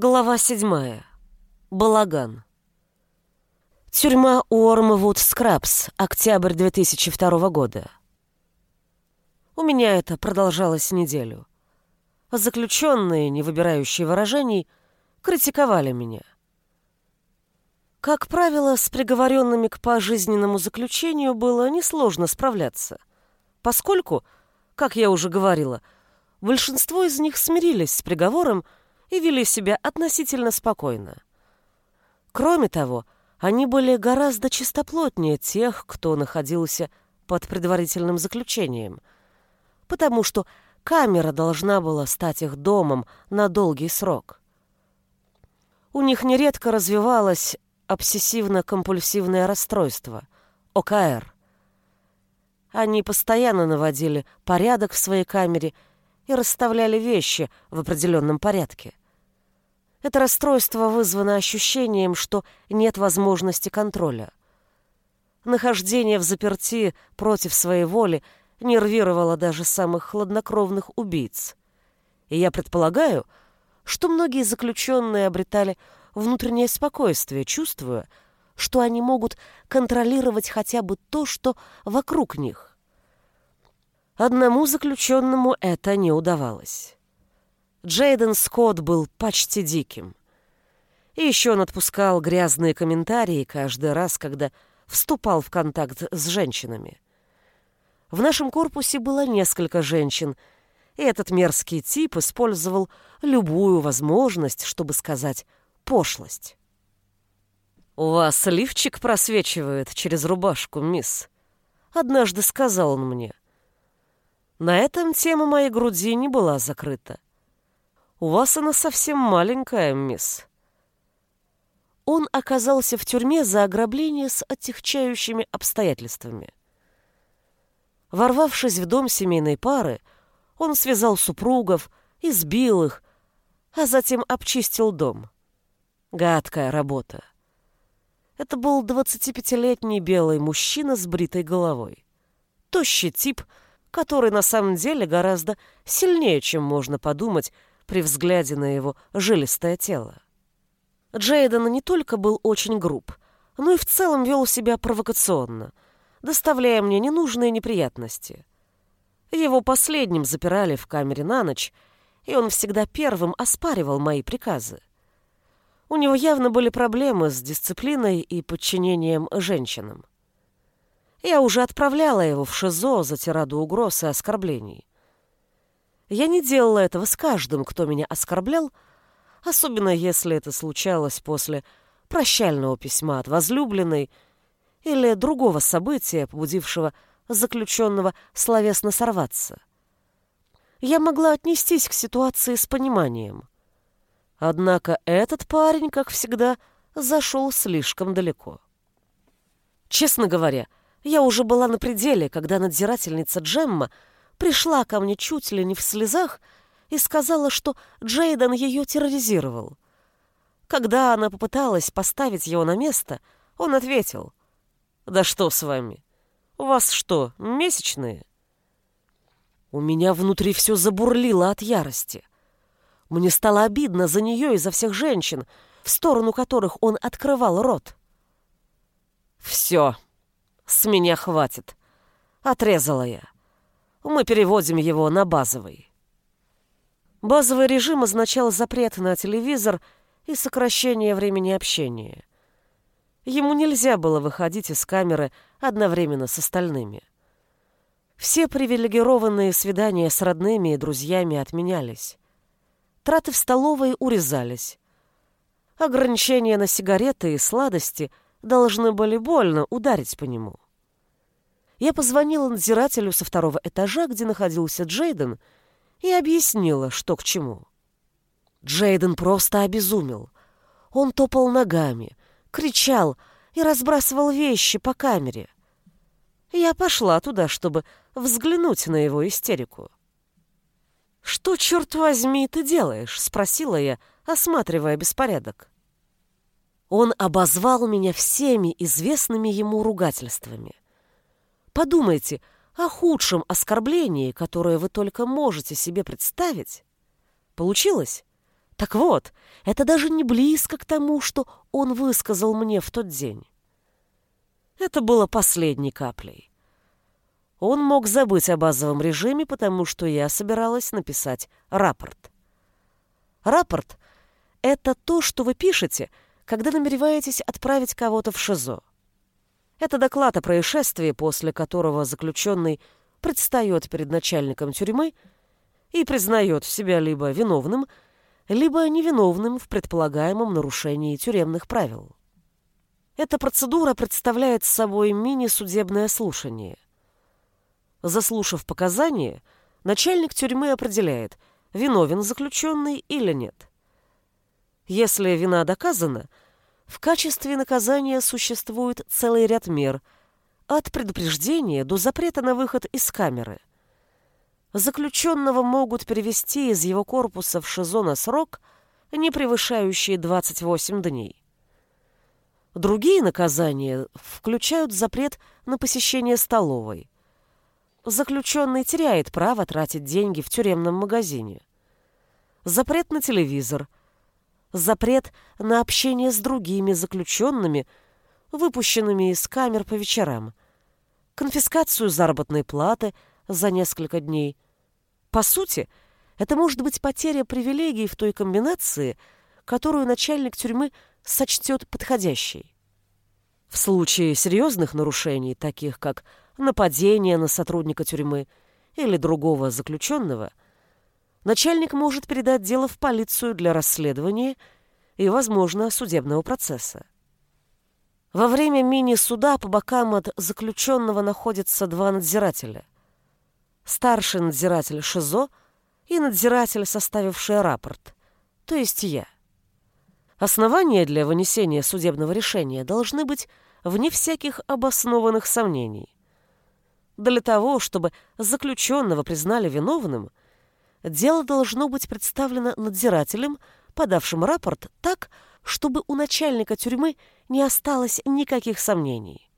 Глава седьмая. Балаган. Тюрьма Уормвуд Скрабс. Октябрь 2002 года. У меня это продолжалось неделю. Заключенные, не выбирающие выражений, критиковали меня. Как правило, с приговоренными к пожизненному заключению было несложно справляться, поскольку, как я уже говорила, большинство из них смирились с приговором и вели себя относительно спокойно. Кроме того, они были гораздо чистоплотнее тех, кто находился под предварительным заключением, потому что камера должна была стать их домом на долгий срок. У них нередко развивалось обсессивно-компульсивное расстройство, ОКР. Они постоянно наводили порядок в своей камере и расставляли вещи в определенном порядке. Это расстройство вызвано ощущением, что нет возможности контроля. Нахождение в заперти против своей воли нервировало даже самых хладнокровных убийц. И я предполагаю, что многие заключенные обретали внутреннее спокойствие, чувствуя, что они могут контролировать хотя бы то, что вокруг них. Одному заключенному это не удавалось. Джейден Скотт был почти диким. И еще он отпускал грязные комментарии каждый раз, когда вступал в контакт с женщинами. В нашем корпусе было несколько женщин, и этот мерзкий тип использовал любую возможность, чтобы сказать пошлость. «У вас лифчик просвечивает через рубашку, мисс», — однажды сказал он мне. На этом тема моей груди не была закрыта. У вас она совсем маленькая, мисс. Он оказался в тюрьме за ограбление с отягчающими обстоятельствами. Ворвавшись в дом семейной пары, он связал супругов, избил их, а затем обчистил дом. Гадкая работа. Это был 25-летний белый мужчина с бритой головой. Тощий тип, который на самом деле гораздо сильнее, чем можно подумать, при взгляде на его жилистое тело. Джейден не только был очень груб, но и в целом вел себя провокационно, доставляя мне ненужные неприятности. Его последним запирали в камере на ночь, и он всегда первым оспаривал мои приказы. У него явно были проблемы с дисциплиной и подчинением женщинам. Я уже отправляла его в ШИЗО за тираду угроз и оскорблений. Я не делала этого с каждым, кто меня оскорблял, особенно если это случалось после прощального письма от возлюбленной или другого события, побудившего заключенного словесно сорваться. Я могла отнестись к ситуации с пониманием. Однако этот парень, как всегда, зашел слишком далеко. Честно говоря, я уже была на пределе, когда надзирательница Джемма пришла ко мне чуть ли не в слезах и сказала, что Джейден ее терроризировал. Когда она попыталась поставить его на место, он ответил, «Да что с вами? У вас что, месячные?» У меня внутри все забурлило от ярости. Мне стало обидно за нее и за всех женщин, в сторону которых он открывал рот. «Все, с меня хватит», — отрезала я мы переводим его на базовый. Базовый режим означал запрет на телевизор и сокращение времени общения. Ему нельзя было выходить из камеры одновременно с остальными. Все привилегированные свидания с родными и друзьями отменялись. Траты в столовой урезались. Ограничения на сигареты и сладости должны были больно ударить по нему. Я позвонила надзирателю со второго этажа, где находился Джейден, и объяснила, что к чему. Джейден просто обезумел. Он топал ногами, кричал и разбрасывал вещи по камере. Я пошла туда, чтобы взглянуть на его истерику. «Что, черт возьми, ты делаешь?» — спросила я, осматривая беспорядок. Он обозвал меня всеми известными ему ругательствами — Подумайте о худшем оскорблении, которое вы только можете себе представить. Получилось? Так вот, это даже не близко к тому, что он высказал мне в тот день. Это было последней каплей. Он мог забыть о базовом режиме, потому что я собиралась написать рапорт. Рапорт — это то, что вы пишете, когда намереваетесь отправить кого-то в ШИЗО. Это доклад о происшествии, после которого заключенный предстает перед начальником тюрьмы и признает себя либо виновным, либо невиновным в предполагаемом нарушении тюремных правил. Эта процедура представляет собой мини-судебное слушание. Заслушав показания, начальник тюрьмы определяет, виновен заключенный или нет. Если вина доказана, в качестве наказания существует целый ряд мер, от предупреждения до запрета на выход из камеры. Заключенного могут перевести из его корпуса в ШИЗО на срок, не превышающий 28 дней. Другие наказания включают запрет на посещение столовой. Заключенный теряет право тратить деньги в тюремном магазине. Запрет на телевизор. Запрет на общение с другими заключенными, выпущенными из камер по вечерам. Конфискацию заработной платы за несколько дней. По сути, это может быть потеря привилегий в той комбинации, которую начальник тюрьмы – сочтет подходящей. В случае серьезных нарушений, таких как нападение на сотрудника тюрьмы или другого заключенного, начальник может передать дело в полицию для расследования и, возможно, судебного процесса. Во время мини-суда по бокам от заключенного находятся два надзирателя. Старший надзиратель ШИЗО и надзиратель, составивший рапорт, то есть я. Основания для вынесения судебного решения должны быть вне всяких обоснованных сомнений. Для того, чтобы заключенного признали виновным, дело должно быть представлено надзирателем, подавшим рапорт так, чтобы у начальника тюрьмы не осталось никаких сомнений.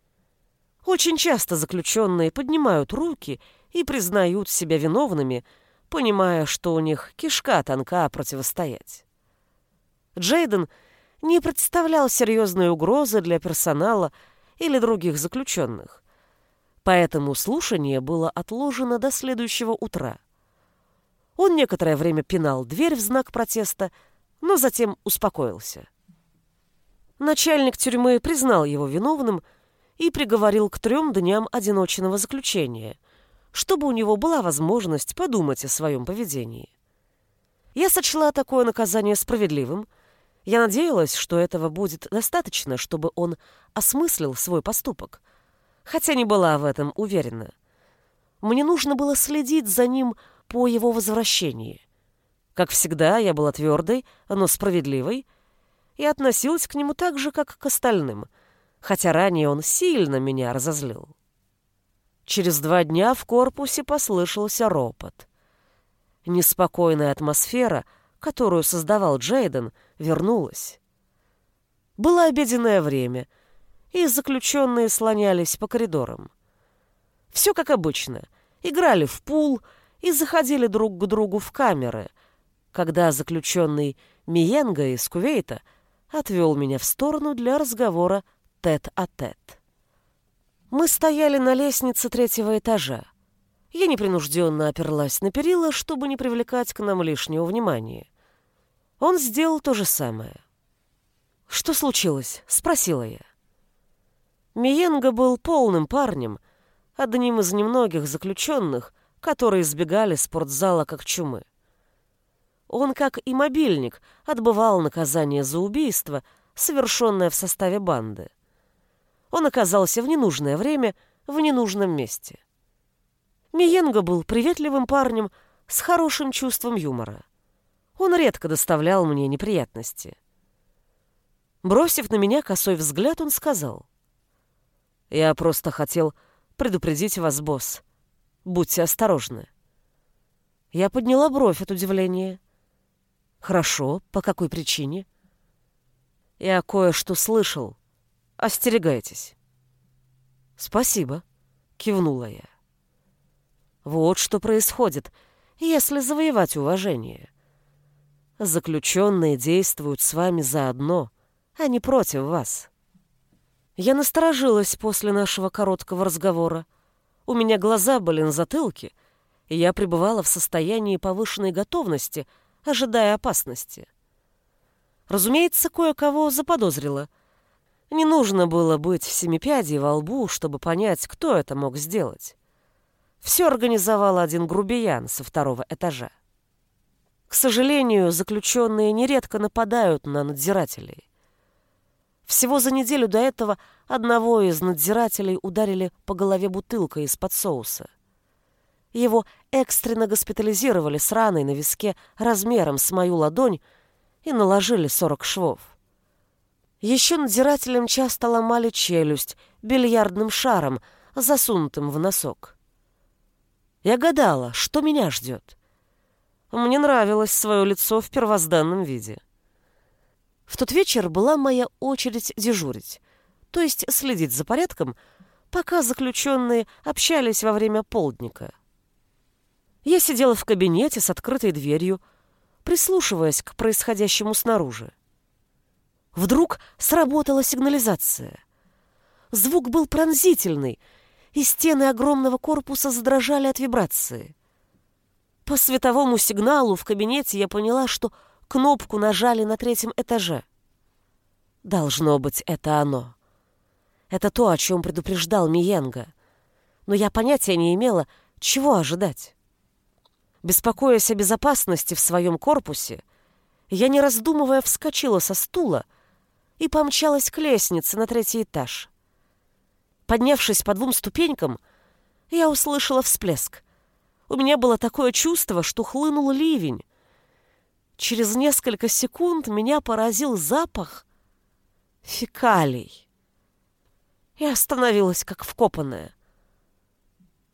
Очень часто заключенные поднимают руки и признают себя виновными, понимая, что у них кишка тонка противостоять. Джейден не представлял серьезной угрозы для персонала или других заключенных. Поэтому слушание было отложено до следующего утра. Он некоторое время пинал дверь в знак протеста, но затем успокоился. Начальник тюрьмы признал его виновным и приговорил к трем дням одиночного заключения, чтобы у него была возможность подумать о своем поведении. Я сочла такое наказание справедливым – я надеялась, что этого будет достаточно, чтобы он осмыслил свой поступок, хотя не была в этом уверена. Мне нужно было следить за ним по его возвращении. Как всегда, я была твердой, но справедливой, и относилась к нему так же, как к остальным, хотя ранее он сильно меня разозлил. Через два дня в корпусе послышался ропот. Неспокойная атмосфера — которую создавал Джейден, вернулась. Было обеденное время, и заключенные слонялись по коридорам. Все как обычно. Играли в пул и заходили друг к другу в камеры, когда заключенный Миенга из Кувейта отвел меня в сторону для разговора тет-а-тет. -тет. Мы стояли на лестнице третьего этажа. Я непринужденно оперлась на перила, чтобы не привлекать к нам лишнего внимания. Он сделал то же самое. «Что случилось?» — спросила я. Миенга был полным парнем, одним из немногих заключенных, которые избегали спортзала как чумы. Он, как и мобильник, отбывал наказание за убийство, совершенное в составе банды. Он оказался в ненужное время в ненужном месте. Миенга был приветливым парнем с хорошим чувством юмора. Он редко доставлял мне неприятности. Бросив на меня косой взгляд, он сказал. «Я просто хотел предупредить вас, босс. Будьте осторожны». Я подняла бровь от удивления. «Хорошо, по какой причине?» «Я кое-что слышал. Остерегайтесь». «Спасибо», — кивнула я. «Вот что происходит, если завоевать уважение». Заключенные действуют с вами заодно, а не против вас. Я насторожилась после нашего короткого разговора. У меня глаза были на затылке, и я пребывала в состоянии повышенной готовности, ожидая опасности. Разумеется, кое-кого заподозрила. Не нужно было быть в семипядей во лбу, чтобы понять, кто это мог сделать. Все организовал один грубиян со второго этажа. К сожалению, заключенные нередко нападают на надзирателей. Всего за неделю до этого одного из надзирателей ударили по голове бутылкой из-под соуса. Его экстренно госпитализировали с раной на виске размером с мою ладонь и наложили 40 швов. Еще надзирателям часто ломали челюсть бильярдным шаром, засунутым в носок. Я гадала, что меня ждет. Мне нравилось свое лицо в первозданном виде. В тот вечер была моя очередь дежурить, то есть следить за порядком, пока заключенные общались во время полдника. Я сидела в кабинете с открытой дверью, прислушиваясь к происходящему снаружи. Вдруг сработала сигнализация. Звук был пронзительный, и стены огромного корпуса задрожали от вибрации. По световому сигналу в кабинете я поняла, что кнопку нажали на третьем этаже. Должно быть, это оно. Это то, о чем предупреждал Миенга. Но я понятия не имела, чего ожидать. Беспокоясь о безопасности в своем корпусе, я, не раздумывая, вскочила со стула и помчалась к лестнице на третий этаж. Поднявшись по двум ступенькам, я услышала всплеск — у меня было такое чувство, что хлынул ливень. Через несколько секунд меня поразил запах фекалий. Я остановилась, как вкопанная.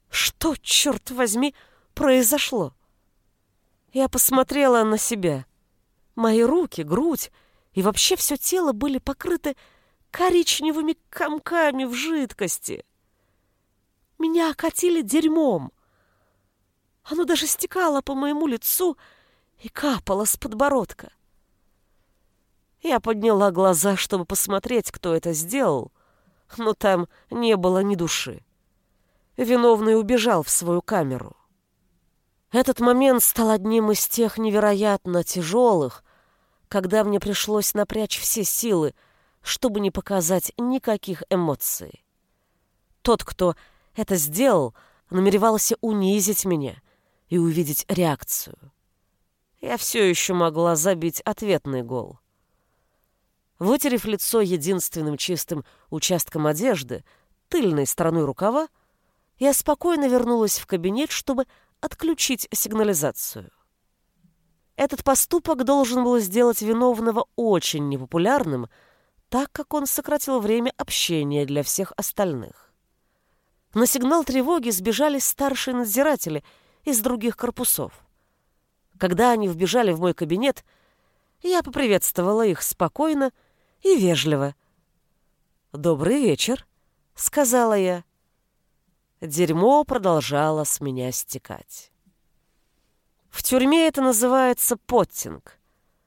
Что, черт возьми, произошло? Я посмотрела на себя. Мои руки, грудь и вообще все тело были покрыты коричневыми комками в жидкости. Меня окатили дерьмом. Оно даже стекало по моему лицу капало с подбородка. Я подняла глаза, чтобы посмотреть, кто это сделал, но там не было ни души. Виновный убежал в свою камеру. Этот момент стал одним из тех невероятно тяжелых, когда мне пришлось напрячь все силы, чтобы не показать никаких эмоций. Тот, кто это сделал, намеревался унизить меня, и увидеть реакцию. Я все еще могла забить ответный гол. Вытерев лицо единственным чистым участком одежды, тыльной стороной рукава, я спокойно вернулась в кабинет, чтобы отключить сигнализацию. Этот поступок должен был сделать виновного очень непопулярным, так как он сократил время общения для всех остальных. На сигнал тревоги сбежали старшие надзиратели — из других корпусов. Когда они вбежали в мой кабинет, я поприветствовала их спокойно и вежливо. «Добрый вечер», — сказала я. Дерьмо продолжало с меня стекать. В тюрьме это называется поттинг.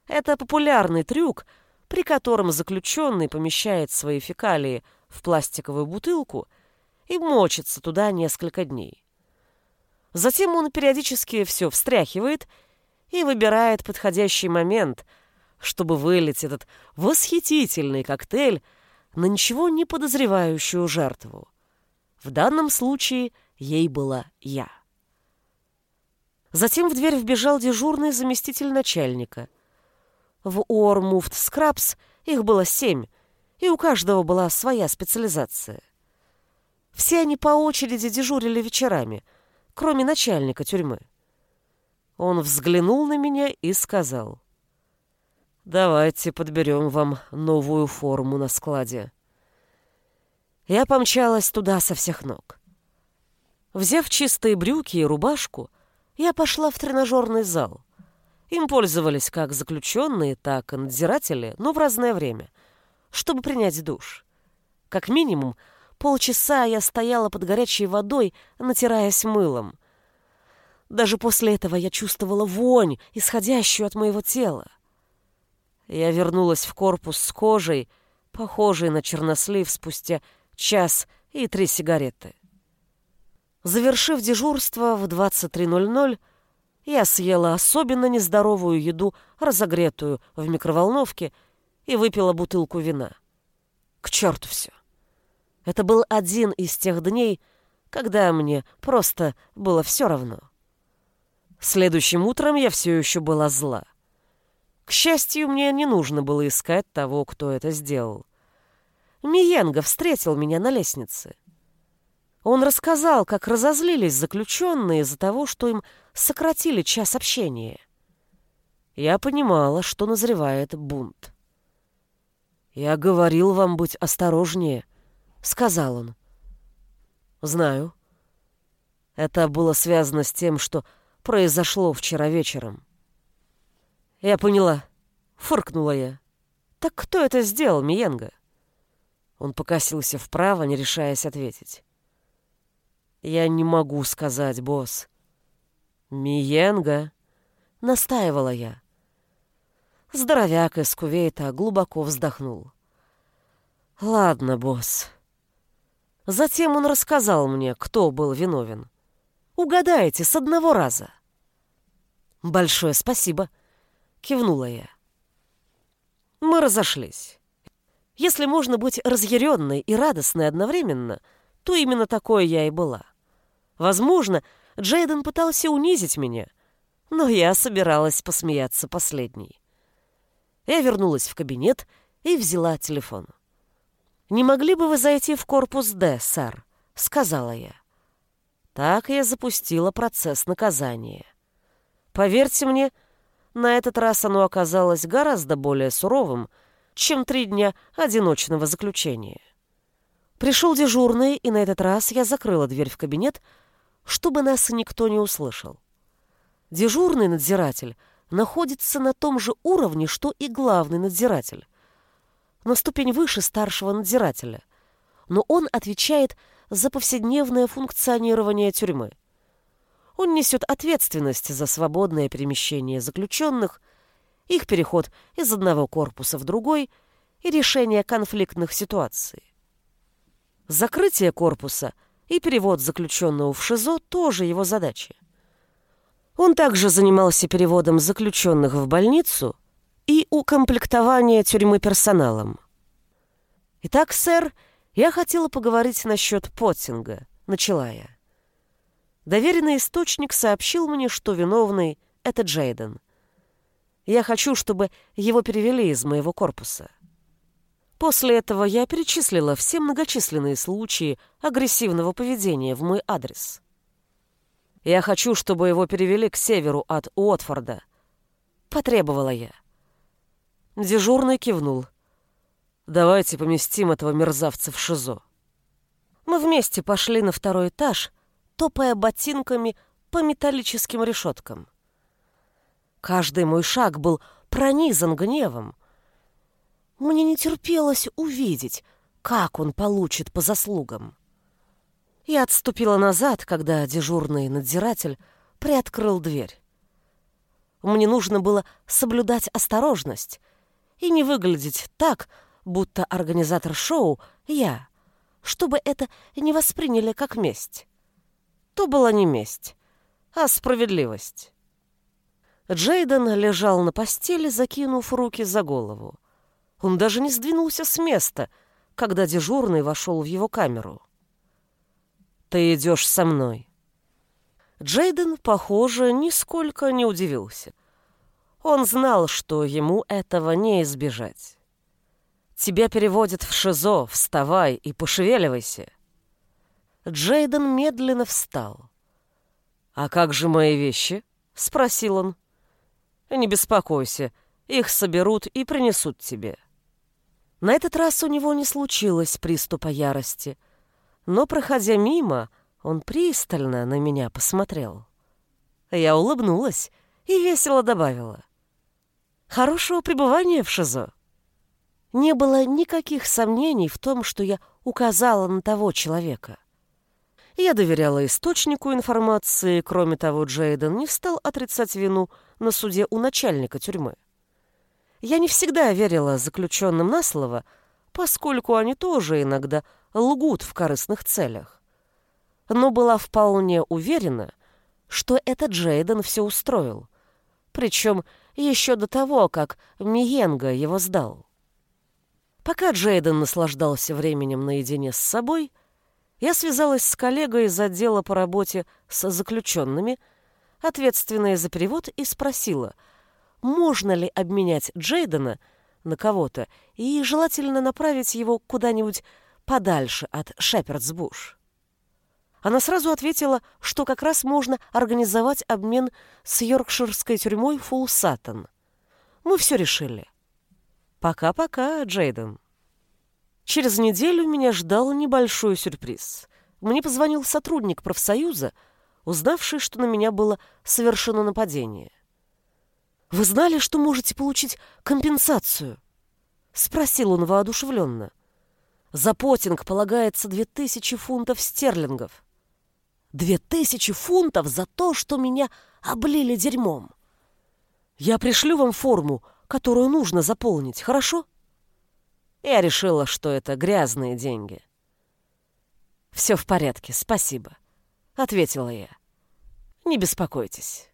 Это популярный трюк, при котором заключенный помещает свои фекалии в пластиковую бутылку и мочится туда несколько дней. Затем он периодически все встряхивает и выбирает подходящий момент, чтобы вылить этот восхитительный коктейль на ничего не подозревающую жертву. В данном случае ей была я. Затем в дверь вбежал дежурный заместитель начальника. В Уормуфт Скрабс их было семь, и у каждого была своя специализация. Все они по очереди дежурили вечерами — кроме начальника тюрьмы. Он взглянул на меня и сказал, «Давайте подберем вам новую форму на складе». Я помчалась туда со всех ног. Взяв чистые брюки и рубашку, я пошла в тренажерный зал. Им пользовались как заключенные, так и надзиратели, но в разное время, чтобы принять душ. Как минимум, Полчаса я стояла под горячей водой, натираясь мылом. Даже после этого я чувствовала вонь, исходящую от моего тела. Я вернулась в корпус с кожей, похожей на чернослив спустя час и три сигареты. Завершив дежурство в 23.00, я съела особенно нездоровую еду, разогретую в микроволновке, и выпила бутылку вина. К черту все. Это был один из тех дней, когда мне просто было все равно. Следующим утром я все еще была зла. К счастью, мне не нужно было искать того, кто это сделал. Миенга встретил меня на лестнице. Он рассказал, как разозлились заключенные из-за того, что им сократили час общения. Я понимала, что назревает бунт. «Я говорил вам быть осторожнее», — сказал он. «Знаю. Это было связано с тем, что произошло вчера вечером». «Я поняла», — фыркнула я. «Так кто это сделал, Миенга?» Он покосился вправо, не решаясь ответить. «Я не могу сказать, босс». «Миенга», — настаивала я. Здоровяк из Кувейта глубоко вздохнул. «Ладно, босс». Затем он рассказал мне, кто был виновен. Угадайте с одного раза. «Большое спасибо», — кивнула я. Мы разошлись. Если можно быть разъяренной и радостной одновременно, то именно такое я и была. Возможно, Джейден пытался унизить меня, но я собиралась посмеяться последней. Я вернулась в кабинет и взяла телефон. «Не могли бы вы зайти в корпус Д, сэр?» — сказала я. Так я запустила процесс наказания. Поверьте мне, на этот раз оно оказалось гораздо более суровым, чем три дня одиночного заключения. Пришел дежурный, и на этот раз я закрыла дверь в кабинет, чтобы нас никто не услышал. Дежурный надзиратель находится на том же уровне, что и главный надзиратель, на ступень выше старшего надзирателя, но он отвечает за повседневное функционирование тюрьмы. Он несет ответственность за свободное перемещение заключенных, их переход из одного корпуса в другой и решение конфликтных ситуаций. Закрытие корпуса и перевод заключенного в ШИЗО тоже его задачи. Он также занимался переводом заключенных в больницу и укомплектование тюрьмы персоналом. Итак, сэр, я хотела поговорить насчет Поттинга, начала я. Доверенный источник сообщил мне, что виновный — это Джейден. Я хочу, чтобы его перевели из моего корпуса. После этого я перечислила все многочисленные случаи агрессивного поведения в мой адрес. Я хочу, чтобы его перевели к северу от Уотфорда. Потребовала я. Дежурный кивнул. Давайте поместим этого мерзавца в ШИЗО. Мы вместе пошли на второй этаж, топая ботинками по металлическим решеткам. Каждый мой шаг был пронизан гневом. Мне не терпелось увидеть, как он получит по заслугам. Я отступила назад, когда дежурный надзиратель приоткрыл дверь. Мне нужно было соблюдать осторожность и не выглядеть так, будто организатор шоу — я, чтобы это не восприняли как месть то была не месть, а справедливость. Джейден лежал на постели, закинув руки за голову. Он даже не сдвинулся с места, когда дежурный вошел в его камеру. «Ты идешь со мной». Джейден, похоже, нисколько не удивился. Он знал, что ему этого не избежать. «Тебя переводят в ШИЗО, вставай и пошевеливайся». Джейден медленно встал. «А как же мои вещи?» — спросил он. «Не беспокойся, их соберут и принесут тебе». На этот раз у него не случилось приступа ярости, но, проходя мимо, он пристально на меня посмотрел. Я улыбнулась и весело добавила. «Хорошего пребывания в ШИЗО». Не было никаких сомнений в том, что я указала на того человека — Я доверяла источнику информации, кроме того, Джейден не стал отрицать вину на суде у начальника тюрьмы. Я не всегда верила заключенным на слово, поскольку они тоже иногда лгут в корыстных целях. Но была вполне уверена, что этот Джейден все устроил, причем еще до того, как Миенга его сдал. Пока Джейден наслаждался временем наедине с собой, я связалась с коллегой из отдела по работе с заключенными, ответственной за перевод, и спросила, можно ли обменять Джейдена на кого-то и желательно направить его куда-нибудь подальше от Шепердсбуш. Она сразу ответила, что как раз можно организовать обмен с йоркширской тюрьмой Фулл. Мы все решили. Пока-пока, Джейден. Через неделю меня ждал небольшой сюрприз. Мне позвонил сотрудник профсоюза, узнавший, что на меня было совершено нападение. «Вы знали, что можете получить компенсацию?» — спросил он воодушевленно. «За потинг полагается две тысячи фунтов стерлингов». «Две тысячи фунтов за то, что меня облили дерьмом!» «Я пришлю вам форму, которую нужно заполнить, хорошо?» Я решила, что это грязные деньги. «Все в порядке, спасибо», — ответила я. «Не беспокойтесь».